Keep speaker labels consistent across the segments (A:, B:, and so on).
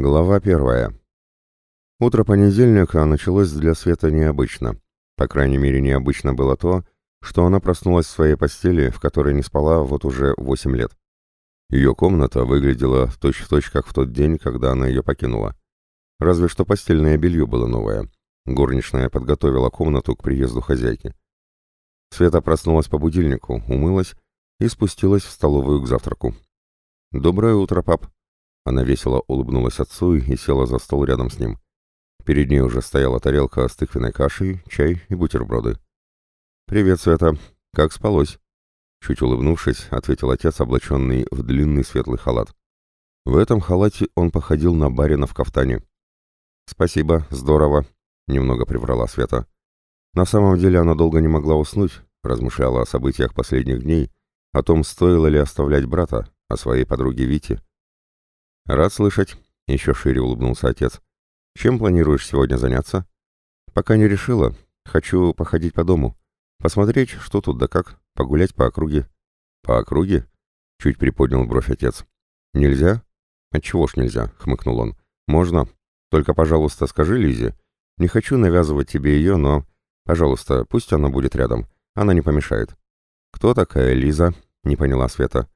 A: Глава первая. Утро понедельника началось для Света необычно. По крайней мере, необычно было то, что она проснулась в своей постели, в которой не спала вот уже восемь лет. Ее комната выглядела точь-в-точь, точь, как в тот день, когда она ее покинула. Разве что постельное белье было новое. Горничная подготовила комнату к приезду хозяйки. Света проснулась по будильнику, умылась и спустилась в столовую к завтраку. «Доброе утро, пап», она весело улыбнулась отцу и села за стол рядом с ним. Перед ней уже стояла тарелка с тыквенной кашей, чай и бутерброды. «Привет, Света. Как спалось?» Чуть улыбнувшись, ответил отец, облаченный в длинный светлый халат. В этом халате он походил на барина в кафтане. «Спасибо, здорово», — немного приврала Света. На самом деле она долго не могла уснуть, размышляла о событиях последних дней, о том, стоило ли оставлять брата, о своей подруге Вите, «Рад слышать», — еще шире улыбнулся отец. «Чем планируешь сегодня заняться?» «Пока не решила. Хочу походить по дому. Посмотреть, что тут да как, погулять по округе». «По округе?» — чуть приподнял бровь отец. «Нельзя?» «Отчего ж нельзя?» — хмыкнул он. «Можно. Только, пожалуйста, скажи Лизе. Не хочу навязывать тебе ее, но... Пожалуйста, пусть она будет рядом. Она не помешает». «Кто такая Лиза?» — не поняла Света.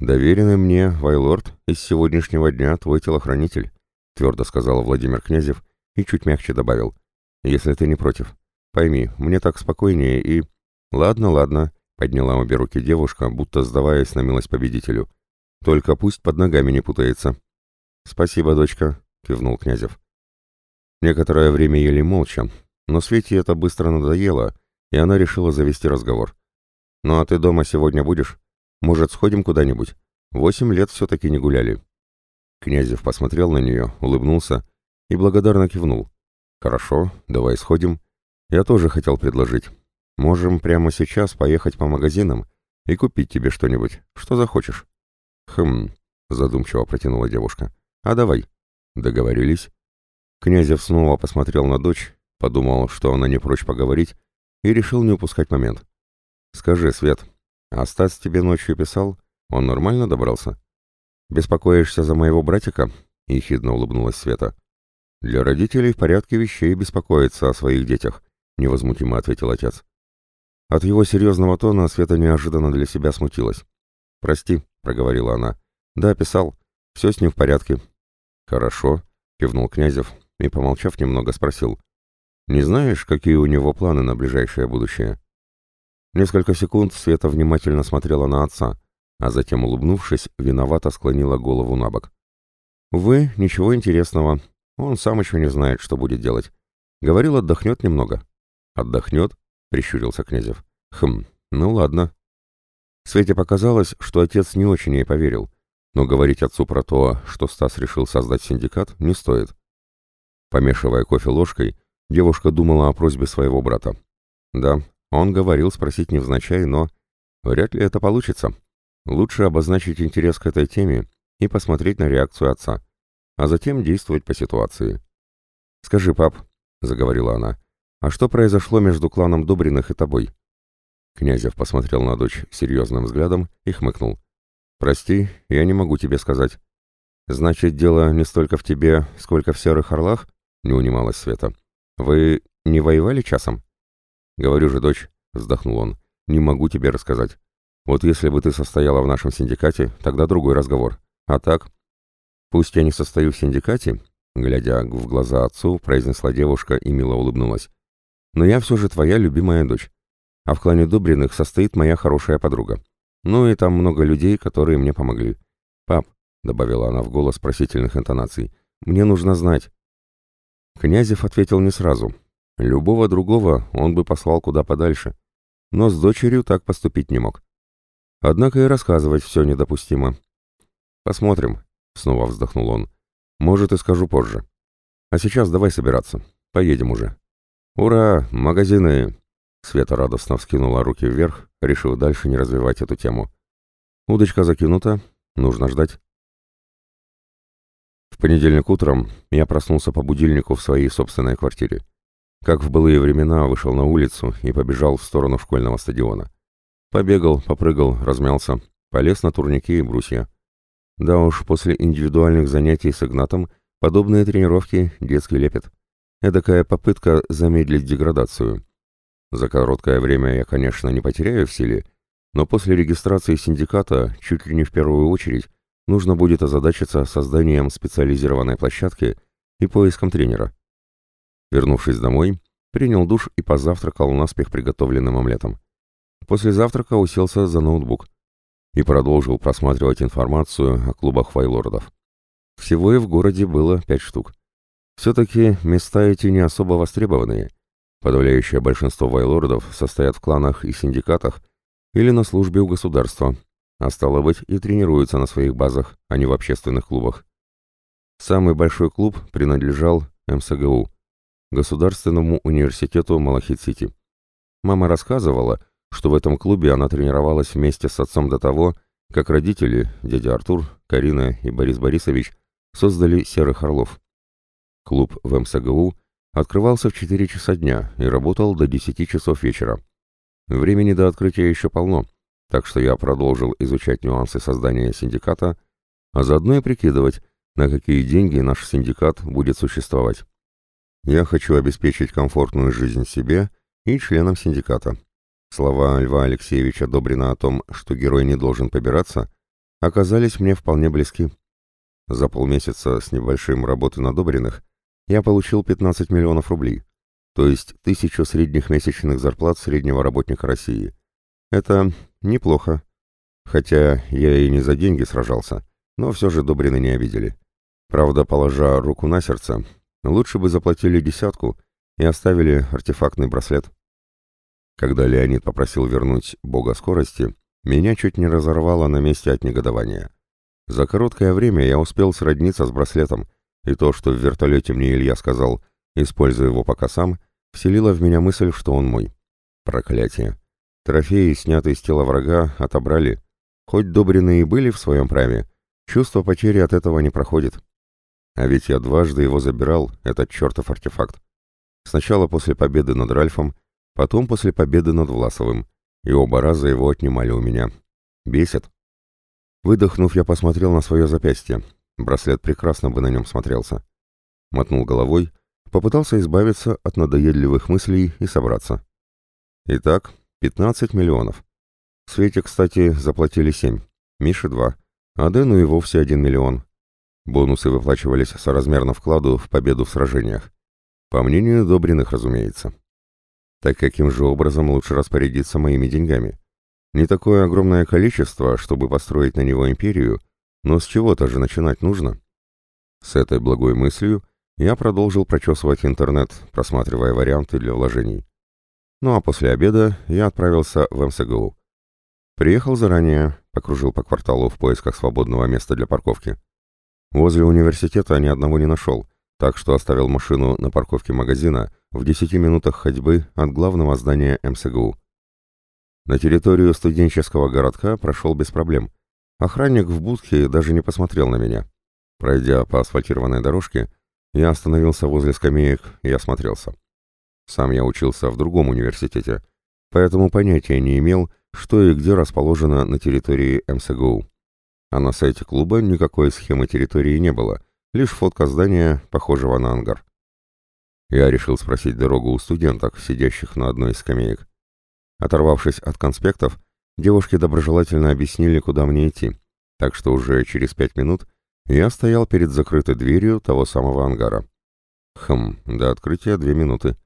A: «Доверенный мне, Вайлорд, из сегодняшнего дня твой телохранитель», твердо сказал Владимир Князев и чуть мягче добавил. «Если ты не против. Пойми, мне так спокойнее и...» «Ладно, ладно», — подняла обе руки девушка, будто сдаваясь на милость победителю. «Только пусть под ногами не путается». «Спасибо, дочка», — кивнул Князев. Некоторое время ели молча, но Свете это быстро надоело, и она решила завести разговор. «Ну а ты дома сегодня будешь?» Может, сходим куда-нибудь? Восемь лет все-таки не гуляли». Князев посмотрел на нее, улыбнулся и благодарно кивнул. «Хорошо, давай сходим. Я тоже хотел предложить. Можем прямо сейчас поехать по магазинам и купить тебе что-нибудь, что захочешь». «Хм», — задумчиво протянула девушка. «А давай». Договорились. Князев снова посмотрел на дочь, подумал, что она не прочь поговорить, и решил не упускать момент. «Скажи, Свет, «А Стас тебе ночью писал? Он нормально добрался?» «Беспокоишься за моего братика?» — ехидно улыбнулась Света. «Для родителей в порядке вещей беспокоиться о своих детях», — невозмутимо ответил отец. От его серьезного тона Света неожиданно для себя смутилась. «Прости», — проговорила она. «Да, писал. Все с ним в порядке». «Хорошо», — кивнул Князев и, помолчав немного, спросил. «Не знаешь, какие у него планы на ближайшее будущее?» Несколько секунд Света внимательно смотрела на отца, а затем, улыбнувшись, виновато склонила голову на бок. «Увы, ничего интересного. Он сам еще не знает, что будет делать. Говорил, отдохнет немного». «Отдохнет?» — прищурился Князев. «Хм, ну ладно». Свете показалось, что отец не очень ей поверил, но говорить отцу про то, что Стас решил создать синдикат, не стоит. Помешивая кофе ложкой, девушка думала о просьбе своего брата. Да, он говорил спросить невзначай, но вряд ли это получится. Лучше обозначить интерес к этой теме и посмотреть на реакцию отца, а затем действовать по ситуации. «Скажи, пап», — заговорила она, — «а что произошло между кланом Добриных и тобой?» Князев посмотрел на дочь серьезным взглядом и хмыкнул. «Прости, я не могу тебе сказать». «Значит, дело не столько в тебе, сколько в серых орлах?» — не унималась Света. «Вы не воевали часом?» «Говорю же, дочь», — вздохнул он, — «не могу тебе рассказать. Вот если бы ты состояла в нашем синдикате, тогда другой разговор. А так...» «Пусть я не состою в синдикате», — глядя в глаза отцу, произнесла девушка и мило улыбнулась. «Но я все же твоя любимая дочь. А в клане Добриных состоит моя хорошая подруга. Ну и там много людей, которые мне помогли. Пап», — добавила она в голос просительных интонаций, — «мне нужно знать». Князев ответил не сразу, Любого другого он бы послал куда подальше, но с дочерью так поступить не мог. Однако и рассказывать все недопустимо. «Посмотрим», — снова вздохнул он. «Может, и скажу позже. А сейчас давай собираться. Поедем уже». «Ура! Магазины!» Света радостно вскинула руки вверх, решив дальше не развивать эту тему. Удочка закинута, нужно ждать. В понедельник утром я проснулся по будильнику в своей собственной квартире. Как в былые времена вышел на улицу и побежал в сторону школьного стадиона. Побегал, попрыгал, размялся, полез на турники и брусья. Да уж, после индивидуальных занятий с Игнатом Подобные тренировки – детский лепет. Эдакая попытка замедлить деградацию. За короткое время я, конечно, не потеряю в силе, но после регистрации синдиката, чуть ли не в первую очередь, нужно будет озадачиться созданием специализированной площадки и поиском тренера. Вернувшись домой, принял душ и позавтракал наспех приготовленным омлетом. После завтрака уселся за ноутбук и продолжил просматривать информацию о клубах вайлордов. Всего и в городе было пять штук. Все-таки места эти не особо востребованные. Подавляющее большинство вайлордов состоят в кланах и синдикатах или на службе у государства, а стало быть и тренируются на своих базах, а не в общественных клубах. Самый большой клуб принадлежал МСГУ, Государственному университету Малахит-Сити. Мама рассказывала, что в этом клубе она тренировалась вместе с отцом до того, как родители, дядя Артур, Карина и Борис Борисович, создали «Серых орлов». Клуб в МСГУ открывался в 4 часа дня и работал до 10 часов вечера. Времени до открытия еще полно, так что я продолжил изучать нюансы создания синдиката, а заодно и прикидывать, на какие деньги наш синдикат будет существовать. Я хочу обеспечить комфортную жизнь себе и членам синдиката. Слова Льва Алексеевича Добрина о том, что герой не должен побираться, оказались мне вполне близки. За полмесяца с небольшим работы на Добриных я получил 15 миллионов рублей, то есть тысячу средних месячных зарплат среднего работника России. Это неплохо. Хотя я и не за деньги сражался, но все же Добрины не обидели. Правда, положа руку на сердце, Лучше бы заплатили десятку и оставили артефактный браслет. Когда Леонид попросил вернуть бога скорости, меня чуть не разорвало на месте от негодования. За короткое время я успел сродниться с браслетом, и то, что в вертолете мне Илья сказал, используя его пока сам, вселило в меня мысль, что он мой. Проклятие. Трофеи, снятые с тела врага, отобрали. Хоть Добрины и были в своем праве, чувство потери от этого не проходит. А ведь я дважды его забирал, этот чертов артефакт. Сначала после победы над Ральфом, потом после победы над Власовым, и оба раза его отнимали у меня. Бесит. Выдохнув, я посмотрел на свое запястье. Браслет прекрасно бы на нем смотрелся. Мотнул головой, попытался избавиться от надоедливых мыслей и собраться. Итак, 15 миллионов. Свете, кстати, заплатили 7, Мише 2, а Дэну и вовсе 1 миллион. Бонусы выплачивались соразмерно вкладу в победу в сражениях. По мнению Добриных, разумеется. Так каким же образом лучше распорядиться моими деньгами? Не такое огромное количество, чтобы построить на него империю, но с чего-то же начинать нужно. С этой благой мыслью я продолжил прочесывать интернет, просматривая варианты для вложений. Ну а после обеда я отправился в МСГУ. Приехал заранее, покружил по кварталу в поисках свободного места для парковки. Возле университета ни одного не нашел, так что оставил машину на парковке магазина в 10 минутах ходьбы от главного здания МСГУ. На территорию студенческого городка прошел без проблем. Охранник в будке даже не посмотрел на меня. Пройдя по асфальтированной дорожке, я остановился возле скамеек и осмотрелся. Сам я учился в другом университете, поэтому понятия не имел, что и где расположено на территории МСГУ. А на сайте клуба никакой схемы территории не было, лишь фотка здания, похожего на ангар. Я решил спросить дорогу у студенток, сидящих на одной из скамеек. Оторвавшись от конспектов, девушки доброжелательно объяснили, куда мне идти, так что уже через пять минут я стоял перед закрытой дверью того самого ангара. Хм, до открытия две минуты.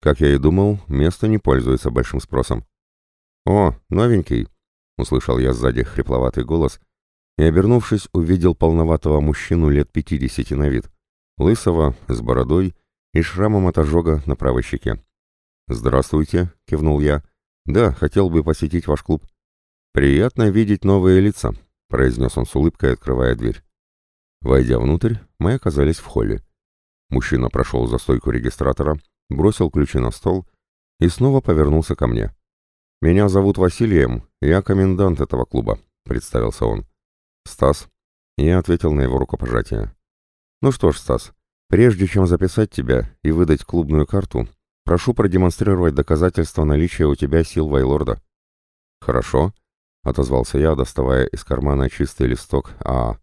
A: Как я и думал, место не пользуется большим спросом. «О, новенький!» — услышал я сзади хрипловатый голос, и, обернувшись, увидел полноватого мужчину лет пятидесяти на вид, лысого, с бородой и шрамом от ожога на правой щеке. «Здравствуйте», — кивнул я. «Да, хотел бы посетить ваш клуб». «Приятно видеть новые лица», — произнес он с улыбкой, открывая дверь. Войдя внутрь, мы оказались в холле. Мужчина прошел за стойку регистратора, бросил ключи на стол и снова повернулся ко мне. «Меня зовут Василием, я комендант этого клуба», — представился он. «Стас». Я ответил на его рукопожатие. «Ну что ж, Стас, прежде чем записать тебя и выдать клубную карту, прошу продемонстрировать доказательство наличия у тебя сил Вайлорда». «Хорошо», — отозвался я, доставая из кармана чистый листок АА.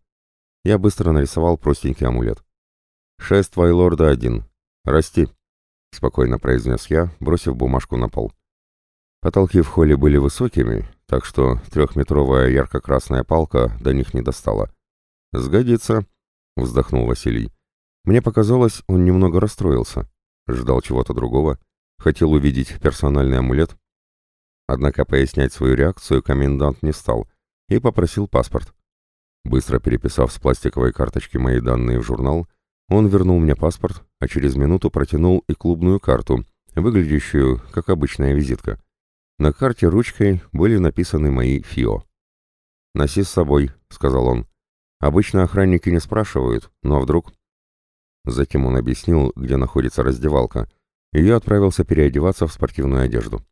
A: Я быстро нарисовал простенький амулет. Шесть Вайлорда один. Расти», — спокойно произнес я, бросив бумажку на пол. Потолки в холле были высокими, так что трехметровая ярко-красная палка до них не достала. «Сгодится», — вздохнул Василий. Мне показалось, он немного расстроился. Ждал чего-то другого. Хотел увидеть персональный амулет. Однако пояснять свою реакцию комендант не стал и попросил паспорт. Быстро переписав с пластиковой карточки мои данные в журнал, он вернул мне паспорт, а через минуту протянул и клубную карту, выглядящую как обычная визитка. На карте ручкой были написаны мои ФИО. «Носи с собой», — сказал он. «Обычно охранники не спрашивают, но вдруг...» Затем он объяснил, где находится раздевалка, и я отправился переодеваться в спортивную одежду.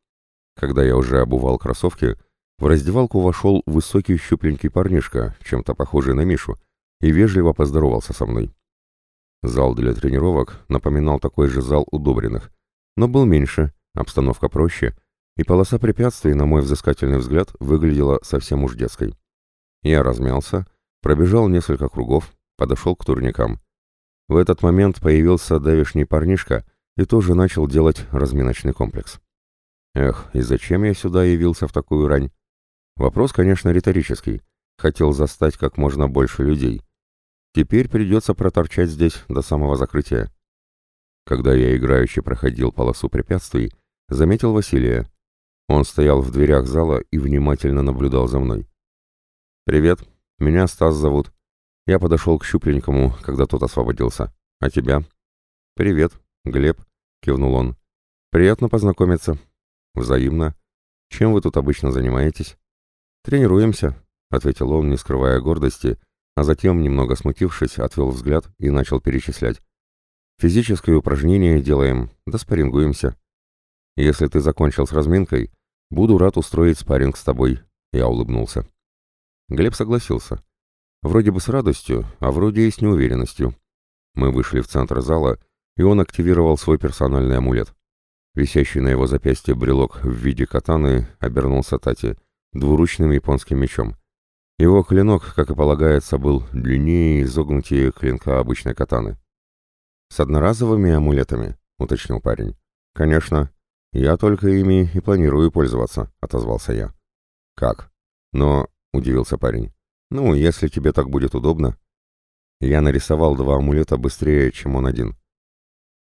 A: Когда я уже обувал кроссовки, в раздевалку вошел высокий щупленький парнишка, чем-то похожий на Мишу, и вежливо поздоровался со мной. Зал для тренировок напоминал такой же зал удобренных, но был меньше, обстановка проще — и полоса препятствий, на мой взыскательный взгляд, выглядела совсем уж детской. Я размялся, пробежал несколько кругов, подошел к турникам. В этот момент появился давишний парнишка и тоже начал делать разминочный комплекс. Эх, и зачем я сюда явился в такую рань? Вопрос, конечно, риторический. Хотел застать как можно больше людей. Теперь придется проторчать здесь до самого закрытия. Когда я играюще проходил полосу препятствий, заметил Василия. Он стоял в дверях зала и внимательно наблюдал за мной. «Привет, меня Стас зовут. Я подошел к щупленькому, когда тот освободился. А тебя?» «Привет, Глеб», — кивнул он. «Приятно познакомиться». «Взаимно. Чем вы тут обычно занимаетесь?» «Тренируемся», — ответил он, не скрывая гордости, а затем, немного смутившись, отвел взгляд и начал перечислять. «Физическое упражнение делаем, да спаррингуемся. Если ты закончил с разминкой, буду рад устроить спарринг с тобой», — я улыбнулся. Глеб согласился. Вроде бы с радостью, а вроде и с неуверенностью. Мы вышли в центр зала, и он активировал свой персональный амулет. Висящий на его запястье брелок в виде катаны обернулся Тати, двуручным японским мечом. Его клинок, как и полагается, был длиннее и изогнутее клинка обычной катаны. «С одноразовыми амулетами?» — уточнил парень. «Конечно. «Я только ими и планирую пользоваться», — отозвался я. «Как?» «Но...» — удивился парень. «Ну, если тебе так будет удобно». Я нарисовал два амулета быстрее, чем он один.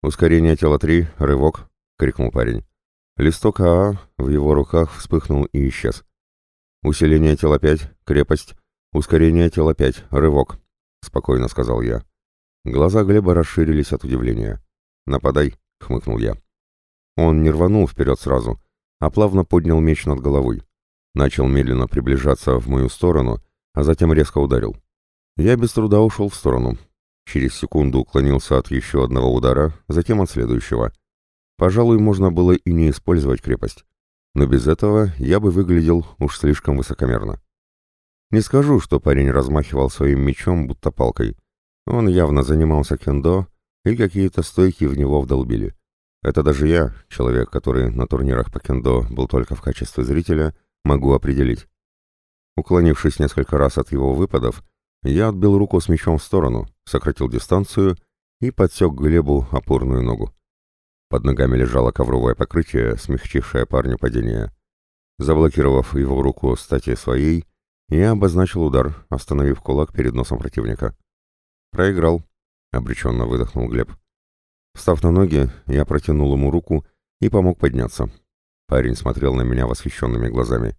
A: «Ускорение тела 3, рывок», — крикнул парень. Листок АА в его руках вспыхнул и исчез. «Усиление тела 5, крепость, ускорение тела 5, рывок», — спокойно сказал я. Глаза Глеба расширились от удивления. «Нападай», — хмыкнул я. Он не рванул вперед сразу, а плавно поднял меч над головой. Начал медленно приближаться в мою сторону, а затем резко ударил. Я без труда ушел в сторону. Через секунду уклонился от еще одного удара, затем от следующего. Пожалуй, можно было и не использовать крепость. Но без этого я бы выглядел уж слишком высокомерно. Не скажу, что парень размахивал своим мечом, будто палкой. Он явно занимался кендо, и какие-то стойки в него вдолбили. Это даже я, человек, который на турнирах по кендо был только в качестве зрителя, могу определить. Уклонившись несколько раз от его выпадов, я отбил руку с мечом в сторону, сократил дистанцию и подсек Глебу опорную ногу. Под ногами лежало ковровое покрытие, смягчившее парню падение. Заблокировав его руку стати своей, я обозначил удар, остановив кулак перед носом противника. «Проиграл», — обреченно выдохнул Глеб. Встав на ноги, я протянул ему руку и помог подняться. Парень смотрел на меня восхищенными глазами.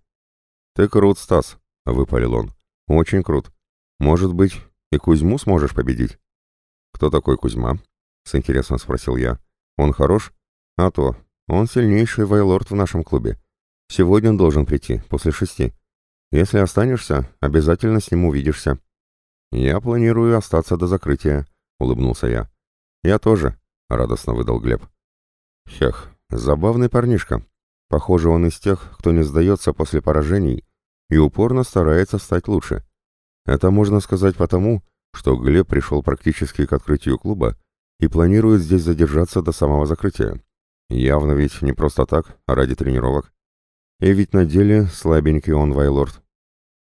A: «Ты крут, Стас», — выпалил он. «Очень крут. Может быть, и Кузьму сможешь победить?» «Кто такой Кузьма?» — с интересом спросил я. «Он хорош?» «А то. Он сильнейший вайлорд в нашем клубе. Сегодня он должен прийти, после шести. Если останешься, обязательно с ним увидишься». «Я планирую остаться до закрытия», — улыбнулся я. «Я тоже», — радостно выдал Глеб. «Хех, забавный парнишка. Похоже, он из тех, кто не сдается после поражений и упорно старается стать лучше. Это можно сказать потому, что Глеб пришел практически к открытию клуба и планирует здесь задержаться до самого закрытия. Явно ведь не просто так, а ради тренировок. И ведь на деле слабенький он вайлорд.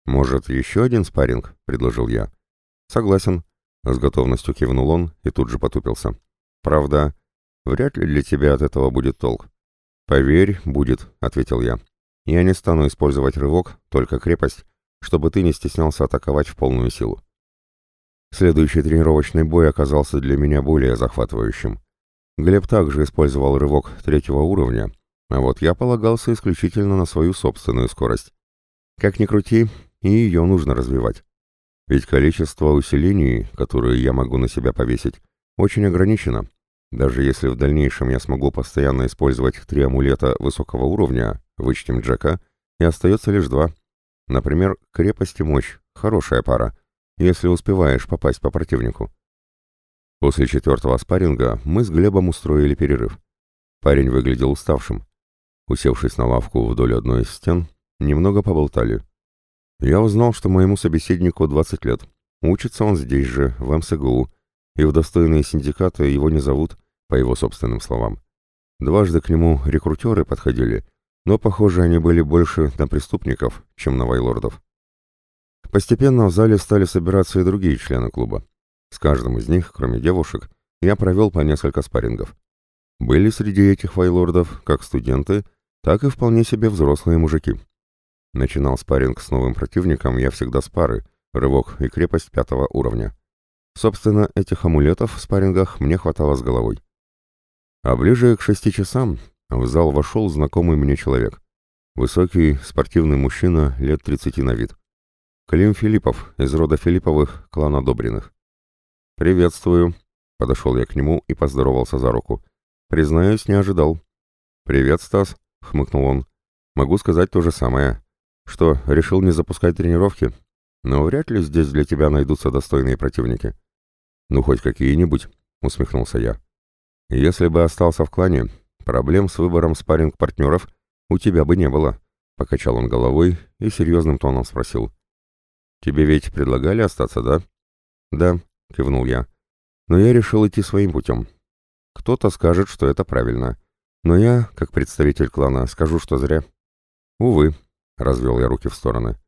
A: «Может, еще один спарринг?» — предложил я. «Согласен. С готовностью кивнул он и тут же потупился. «Правда, вряд ли для тебя от этого будет толк». «Поверь, будет», — ответил я. «Я не стану использовать рывок, только крепость, чтобы ты не стеснялся атаковать в полную силу». Следующий тренировочный бой оказался для меня более захватывающим. Глеб также использовал рывок третьего уровня, а вот я полагался исключительно на свою собственную скорость. Как ни крути, и ее нужно развивать. Ведь количество усилений, которые я могу на себя повесить, очень ограничено. Даже если в дальнейшем я смогу постоянно использовать три амулета высокого уровня, вычтем Джека, и остается лишь два. Например, крепость и мощь – хорошая пара, если успеваешь попасть по противнику. После четвертого спарринга мы с Глебом устроили перерыв. Парень выглядел уставшим. Усевшись на лавку вдоль одной из стен, немного поболтали. Я узнал, что моему собеседнику 20 лет. Учится он здесь же, в МСГУ, и в достойные синдикаты его не зовут, по его собственным словам. Дважды к нему рекрутеры подходили, но, похоже, они были больше на преступников, чем на вайлордов. Постепенно в зале стали собираться и другие члены клуба. С каждым из них, кроме девушек, я провел по несколько спаррингов. Были среди этих вайлордов как студенты, так и вполне себе взрослые мужики. Начинал спарринг с новым противником я всегда с пары, рывок и крепость пятого уровня. Собственно, этих амулетов в спаррингах мне хватало с головой. А ближе к шести часам в зал вошел знакомый мне человек. Высокий, спортивный мужчина, лет тридцати на вид. Клим Филиппов, из рода Филипповых, клана Добриных. «Приветствую», — подошел я к нему и поздоровался за руку. «Признаюсь, не ожидал». «Привет, Стас», — хмыкнул он. «Могу сказать то же самое. Что, решил не запускать тренировки? Но вряд ли здесь для тебя найдутся достойные противники. Ну, хоть какие-нибудь, усмехнулся я. Если бы остался в клане, проблем с выбором спарринг-партнеров у тебя бы не было, покачал он головой и серьезным тоном спросил. Тебе ведь предлагали остаться, да? Да, кивнул я. Но я решил идти своим путем. Кто-то скажет, что это правильно. Но я, как представитель клана, скажу, что зря. Увы, — развел я руки в стороны.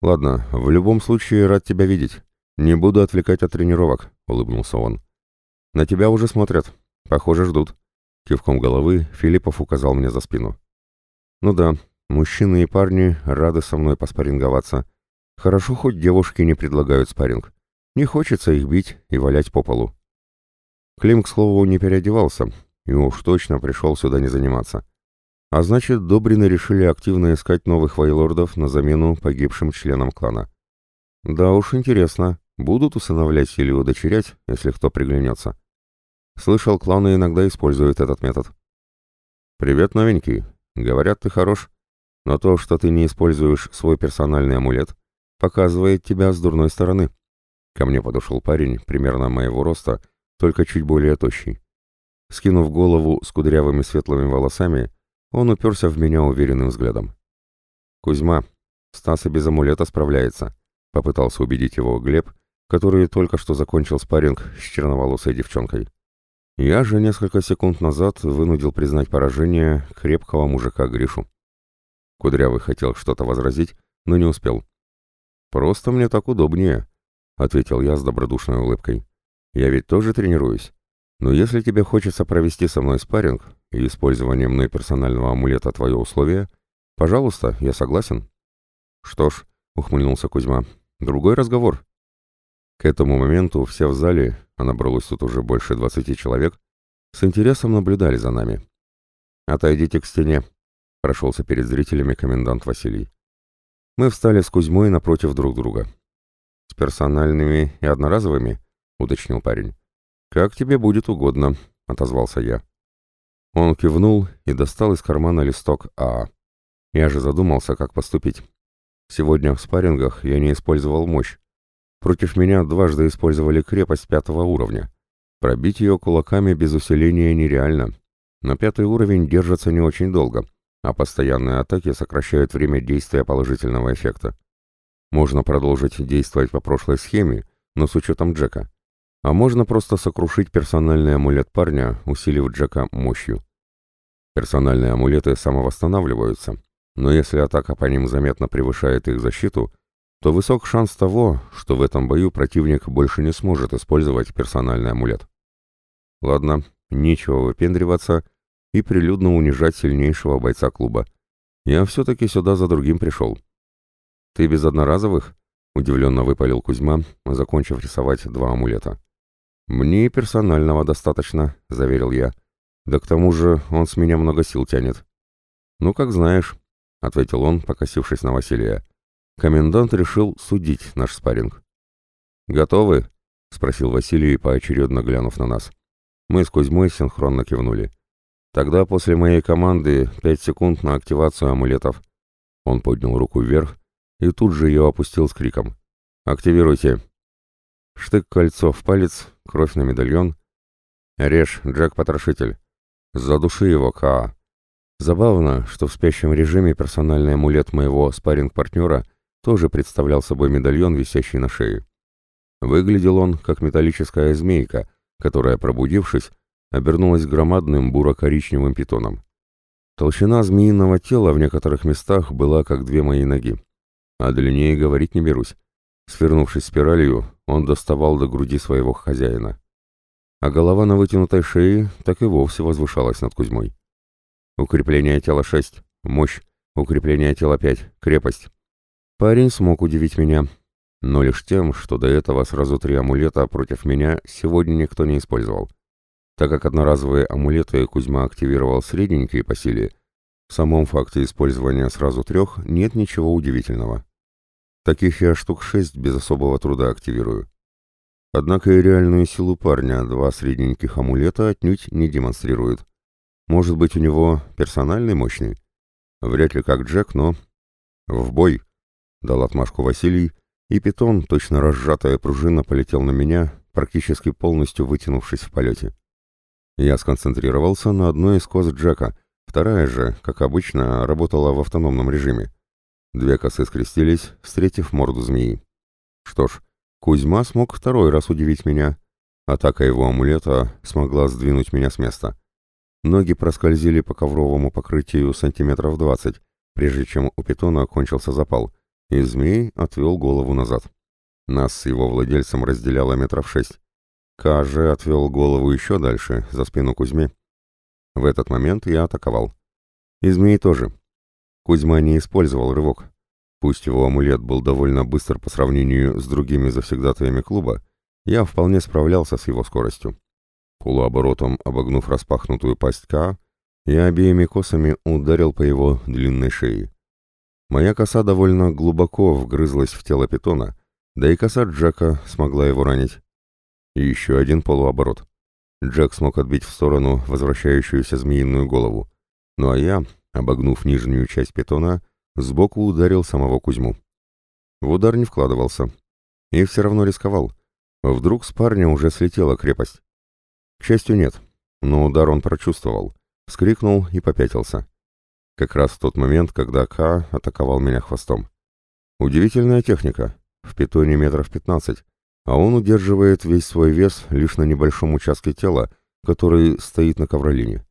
A: «Ладно, в любом случае рад тебя видеть. Не буду отвлекать от тренировок», — улыбнулся он. «На тебя уже смотрят. Похоже, ждут». Кивком головы Филиппов указал мне за спину. «Ну да, мужчины и парни рады со мной поспарринговаться. Хорошо, хоть девушки не предлагают спарринг. Не хочется их бить и валять по полу». Клим, к слову, не переодевался, и уж точно пришел сюда не заниматься. А значит, Добрины решили активно искать новых вайлордов на замену погибшим членам клана. Да уж интересно, будут усыновлять или удочерять, если кто приглянется. Слышал, кланы иногда используют этот метод. «Привет, новенький. Говорят, ты хорош. Но то, что ты не используешь свой персональный амулет, показывает тебя с дурной стороны». Ко мне подошел парень, примерно моего роста, только чуть более тощий. Скинув голову с кудрявыми светлыми волосами, он уперся в меня уверенным взглядом. «Кузьма, Стас и без амулета справляется», — попытался убедить его Глеб, который только что закончил спарринг с черноволосой девчонкой. Я же несколько секунд назад вынудил признать поражение крепкого мужика Гришу. Кудрявый хотел что-то возразить, но не успел. «Просто мне так удобнее», — ответил я с добродушной улыбкой. «Я ведь тоже тренируюсь. Но если тебе хочется провести со мной спарринг, и использование мной персонального амулета твое условие, пожалуйста, я согласен. Что ж, ухмыльнулся Кузьма, другой разговор. К этому моменту все в зале, а набралось тут уже больше двадцати человек, с интересом наблюдали за нами. «Отойдите к стене», — прошелся перед зрителями комендант Василий. Мы встали с Кузьмой напротив друг друга. «С персональными и одноразовыми?» — уточнил парень. «Как тебе будет угодно», — отозвался я. Он кивнул и достал из кармана листок А. Я же задумался, как поступить. Сегодня в спаррингах я не использовал мощь. Против меня дважды использовали крепость пятого уровня. Пробить ее кулаками без усиления нереально. Но пятый уровень держится не очень долго, а постоянные атаки сокращают время действия положительного эффекта. Можно продолжить действовать по прошлой схеме, но с учетом Джека. А можно просто сокрушить персональный амулет парня, усилив Джека мощью. Персональные амулеты самовосстанавливаются, но если атака по ним заметно превышает их защиту, то высок шанс того, что в этом бою противник больше не сможет использовать персональный амулет. Ладно, нечего выпендриваться и прилюдно унижать сильнейшего бойца клуба. Я все-таки сюда за другим пришел. «Ты без одноразовых?» — удивленно выпалил Кузьма, закончив рисовать два амулета. «Мне и персонального достаточно», — заверил я. «Да к тому же он с меня много сил тянет». «Ну, как знаешь», — ответил он, покосившись на Василия. Комендант решил судить наш спарринг. «Готовы?» — спросил Василий, поочередно глянув на нас. Мы с Кузьмой синхронно кивнули. «Тогда после моей команды пять секунд на активацию амулетов». Он поднял руку вверх и тут же ее опустил с криком. «Активируйте!» Штык-кольцо в палец, кровь на медальон. «Режь, Джек-потрошитель!» «Задуши его, Каа!» Забавно, что в спящем режиме персональный амулет моего спарринг-партнера тоже представлял собой медальон, висящий на шее. Выглядел он, как металлическая змейка, которая, пробудившись, обернулась громадным буро-коричневым питоном. Толщина змеиного тела в некоторых местах была как две мои ноги. А длиннее говорить не берусь. Свернувшись спиралью, он доставал до груди своего хозяина. А голова на вытянутой шее так и вовсе возвышалась над Кузьмой. Укрепление тела 6, мощь, укрепление тела 5, крепость. Парень смог удивить меня, но лишь тем, что до этого сразу три амулета против меня сегодня никто не использовал. Так как одноразовые амулеты Кузьма активировал средненькие по силе, в самом факте использования сразу трех нет ничего удивительного. Таких я штук шесть без особого труда активирую. Однако и реальную силу парня два средненьких амулета отнюдь не демонстрируют. Может быть, у него персональный мощный? Вряд ли как Джек, но... В бой! Дал отмашку Василий, и питон, точно разжатая пружина, полетел на меня, практически полностью вытянувшись в полете. Я сконцентрировался на одной из коз Джека, вторая же, как обычно, работала в автономном режиме. Две косы скрестились, встретив морду змеи. Что ж, Кузьма смог второй раз удивить меня. Атака его амулета смогла сдвинуть меня с места. Ноги проскользили по ковровому покрытию сантиметров двадцать, прежде чем у питона кончился запал, и змей отвел голову назад. Нас с его владельцем разделяло метров шесть. Каже отвел голову еще дальше, за спину Кузьме. В этот момент я атаковал. И змей тоже. Кузьма не использовал рывок. Пусть его амулет был довольно быстр по сравнению с другими завсегдатаями клуба, я вполне справлялся с его скоростью. Полуоборотом обогнув распахнутую пасть К, я обеими косами ударил по его длинной шее. Моя коса довольно глубоко вгрызлась в тело питона, да и коса Джека смогла его ранить. И еще один полуоборот. Джек смог отбить в сторону возвращающуюся змеиную голову. Ну а я, обогнув нижнюю часть питона, сбоку ударил самого Кузьму. В удар не вкладывался. И все равно рисковал. Вдруг с парня уже слетела крепость. К счастью, нет. Но удар он прочувствовал. Вскрикнул и попятился. Как раз в тот момент, когда К атаковал меня хвостом. Удивительная техника. В питоне метров пятнадцать, а он удерживает весь свой вес лишь на небольшом участке тела, который стоит на ковролине.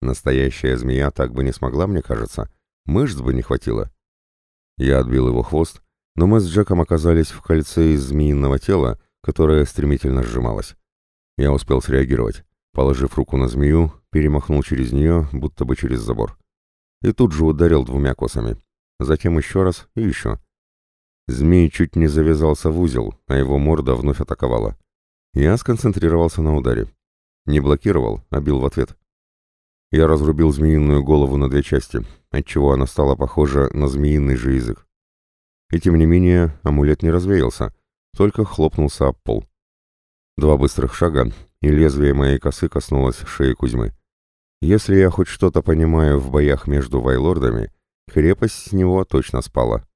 A: Настоящая змея так бы не смогла, мне кажется. Мышц бы не хватило. Я отбил его хвост, но мы с Джеком оказались в кольце из змеиного тела, которое стремительно сжималось. Я успел среагировать. Положив руку на змею, перемахнул через нее, будто бы через забор. И тут же ударил двумя косами. Затем еще раз и еще. Змей чуть не завязался в узел, а его морда вновь атаковала. Я сконцентрировался на ударе. Не блокировал, а бил в ответ. Я разрубил змеиную голову на две части, отчего она стала похожа на змеиный же язык. И тем не менее амулет не развеялся, только хлопнулся об пол. Два быстрых шага, и лезвие моей косы коснулось шеи Кузьмы. Если я хоть что-то понимаю в боях между вайлордами, крепость с него точно спала.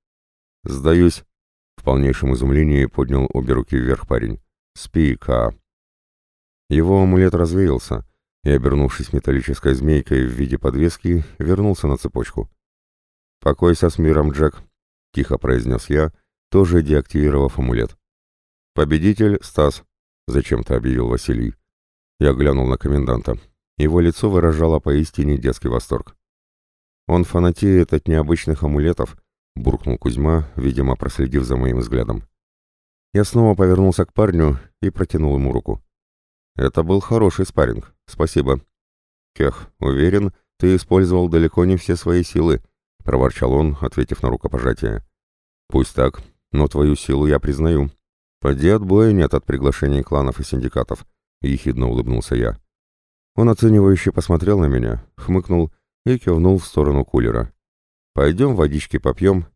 A: «Сдаюсь», — в полнейшем изумлении поднял обе руки вверх парень. «Спи, Ка». Его амулет развеялся, и, обернувшись металлической змейкой в виде подвески, вернулся на цепочку. «Покойся с миром, Джек», — тихо произнес я, тоже деактивировав амулет. «Победитель — Стас», — зачем-то объявил Василий. Я глянул на коменданта. Его лицо выражало поистине детский восторг. Он фанатеет от необычных амулетов, — буркнул Кузьма, видимо, проследив за моим взглядом. Я снова повернулся к парню и протянул ему руку. «Это был хороший спарринг, спасибо». «Кех, уверен, ты использовал далеко не все свои силы», — проворчал он, ответив на рукопожатие. «Пусть так, но твою силу я признаю. Поди отбоя нет от приглашений кланов и синдикатов», — ехидно улыбнулся я. Он оценивающе посмотрел на меня, хмыкнул и кивнул в сторону кулера. «Пойдем водички попьем».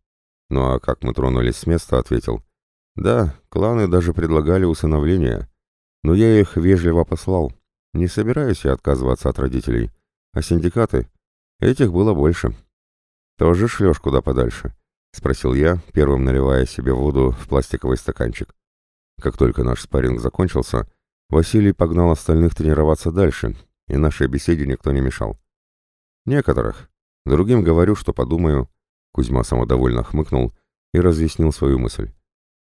A: Ну а как мы тронулись с места, ответил. «Да, кланы даже предлагали усыновление, но я их вежливо послал. Не собираюсь я отказываться от родителей. А синдикаты? Этих было больше». «Тоже шлешь куда подальше?» — спросил я, первым наливая себе воду в пластиковый стаканчик. Как только наш спарринг закончился, Василий погнал остальных тренироваться дальше, и нашей беседе никто не мешал. Некоторых. Другим говорю, что подумаю. Кузьма самодовольно хмыкнул и разъяснил свою мысль.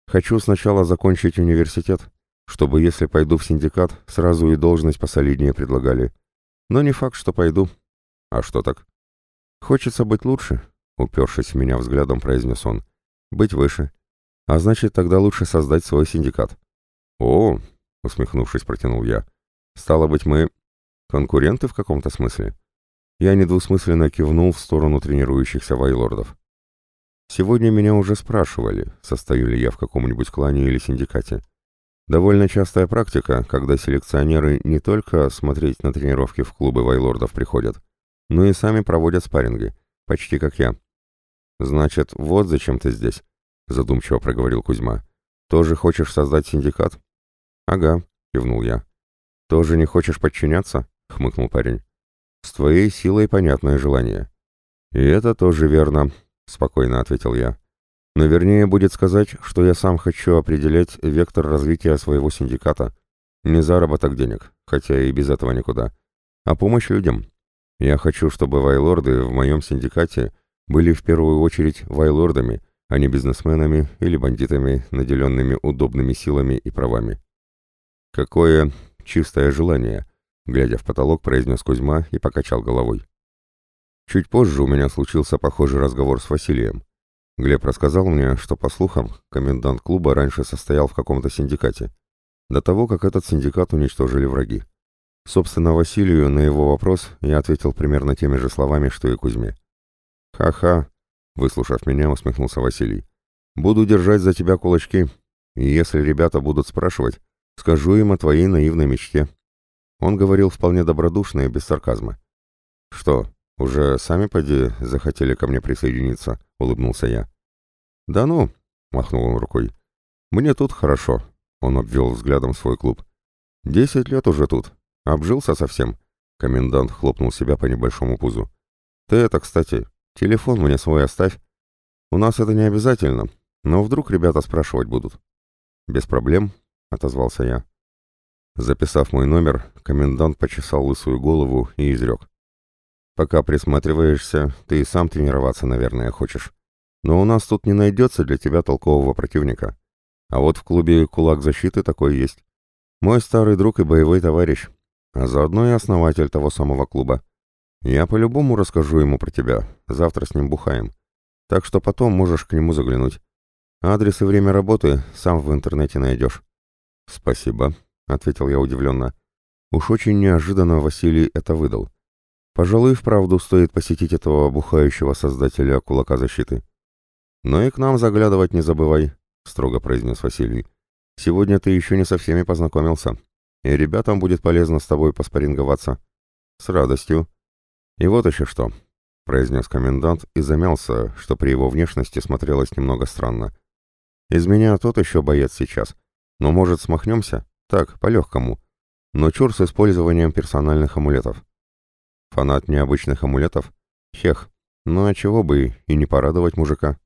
A: Хочу сначала закончить университет, чтобы, если пойду в синдикат, сразу и должность посолиднее предлагали. Но не факт, что пойду. А что так? Хочется быть лучше, упершись в меня взглядом, произнес он. Быть выше. А значит, тогда лучше создать свой синдикат. О, усмехнувшись, протянул я. Стало быть, мы конкуренты в каком-то смысле? Я недвусмысленно кивнул в сторону тренирующихся вайлордов. Сегодня меня уже спрашивали, состою ли я в каком-нибудь клане или синдикате. Довольно частая практика, когда селекционеры не только смотреть на тренировки в клубы вайлордов приходят, но и сами проводят спарринги, почти как я. «Значит, вот зачем ты здесь», — задумчиво проговорил Кузьма. «Тоже хочешь создать синдикат?» «Ага», — кивнул я. «Тоже не хочешь подчиняться?» — хмыкнул парень. С твоей силой понятное желание. И это тоже верно, спокойно ответил я. Но вернее будет сказать, что я сам хочу определять вектор развития своего синдиката. Не заработок денег, хотя и без этого никуда, а помощь людям. Я хочу, чтобы вайлорды в моем синдикате были в первую очередь вайлордами, а не бизнесменами или бандитами, наделенными удобными силами и правами. Какое чистое желание, Глядя в потолок, произнес Кузьма и покачал головой. Чуть позже у меня случился похожий разговор с Василием. Глеб рассказал мне, что, по слухам, комендант клуба раньше состоял в каком-то синдикате. До того, как этот синдикат уничтожили враги. Собственно, Василию на его вопрос я ответил примерно теми же словами, что и Кузьме. «Ха-ха», — выслушав меня, усмехнулся Василий. «Буду держать за тебя кулачки, и если ребята будут спрашивать, скажу им о твоей наивной мечте». Он говорил вполне добродушно и без сарказма. «Что, уже сами, поди, захотели ко мне присоединиться?» — улыбнулся я. «Да ну!» — махнул он рукой. «Мне тут хорошо», — он обвел взглядом свой клуб. «Десять лет уже тут. Обжился совсем». Комендант хлопнул себя по небольшому пузу. «Ты это, кстати, телефон мне свой оставь. У нас это не обязательно, но вдруг ребята спрашивать будут». «Без проблем», — отозвался я. Записав мой номер, комендант почесал лысую голову и изрек. «Пока присматриваешься, ты и сам тренироваться, наверное, хочешь. Но у нас тут не найдется для тебя толкового противника. А вот в клубе «Кулак защиты» такой есть. Мой старый друг и боевой товарищ, а заодно и основатель того самого клуба. Я по-любому расскажу ему про тебя, завтра с ним бухаем. Так что потом можешь к нему заглянуть. Адрес и время работы сам в интернете найдешь». «Спасибо», — ответил я удивленно. Уж очень неожиданно Василий это выдал. Пожалуй, вправду стоит посетить этого бухающего создателя кулака защиты. Но и к нам заглядывать не забывай, — строго произнес Василий. Сегодня ты еще не со всеми познакомился, и ребятам будет полезно с тобой поспоринговаться. С радостью. И вот еще что, — произнес комендант и замялся, что при его внешности смотрелось немного странно. Из меня тот еще боец сейчас. Но, может, смахнемся? Так, по-легкому. Но чур с использованием персональных амулетов. Фанат необычных амулетов? Хех. Ну а чего бы и не порадовать мужика?